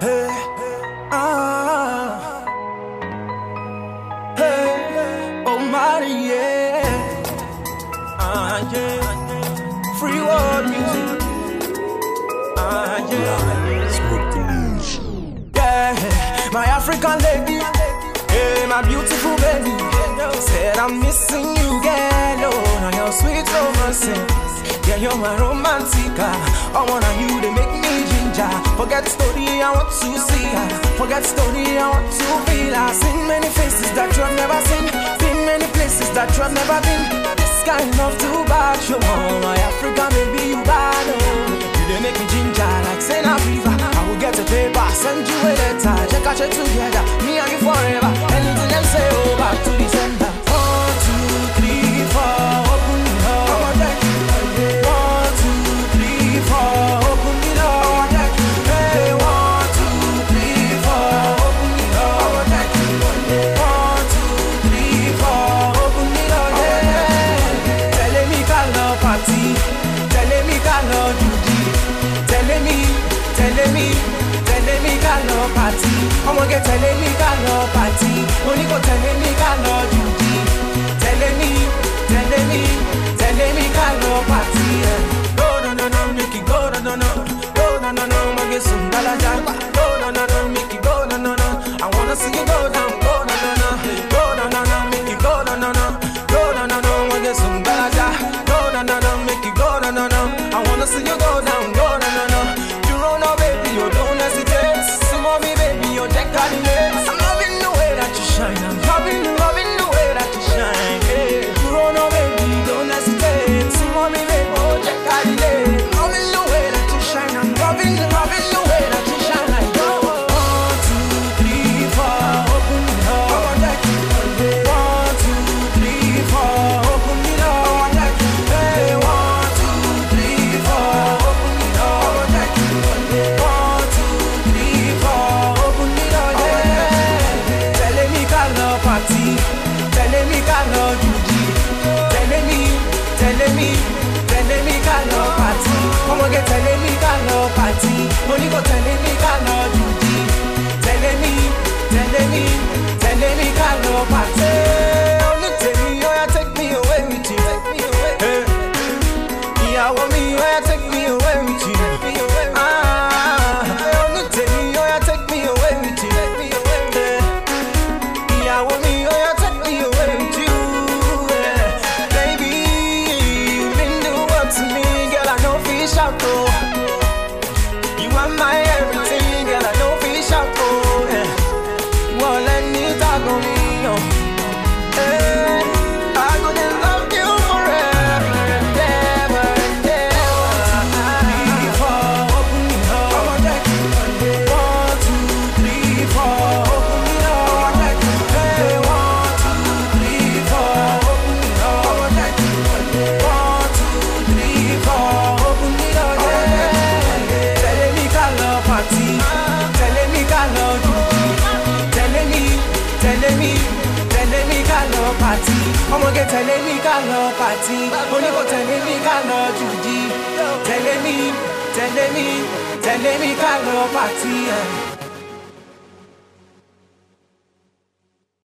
Hey, ah, hey, oh yeah, ah, yeah, free world music, ah, yeah, yeah, my African lady, hey my beautiful baby, said I'm missing you, girl, oh, now your sweet romance, yeah, you're my romantica, ah. I wanna you to make me. Forget story, I want to see. Forget story, I want to feel ya. Seen many faces that you have never seen. Been many places that you have never been. This kind of too bad, you know. My Africa, maybe you bad, oh. You they make me ginger like Sena River. I will get a paper, send you a letter. Check out your together. tẹ̀lé mi tẹ̀lé mi ká lọ pàtì ọmọge tẹ̀lé mi ká lọ pàtì oníkó tẹ̀lé mi ká lọ jù. my ká lọ pàtí ọmọge tẹ̀lé mi ká lọ pàtí oníkó tẹ̀lé mi ká lọ jùdí tẹ̀lé mi tẹ̀lé mi tẹ̀lé mi ká lọ pàtí.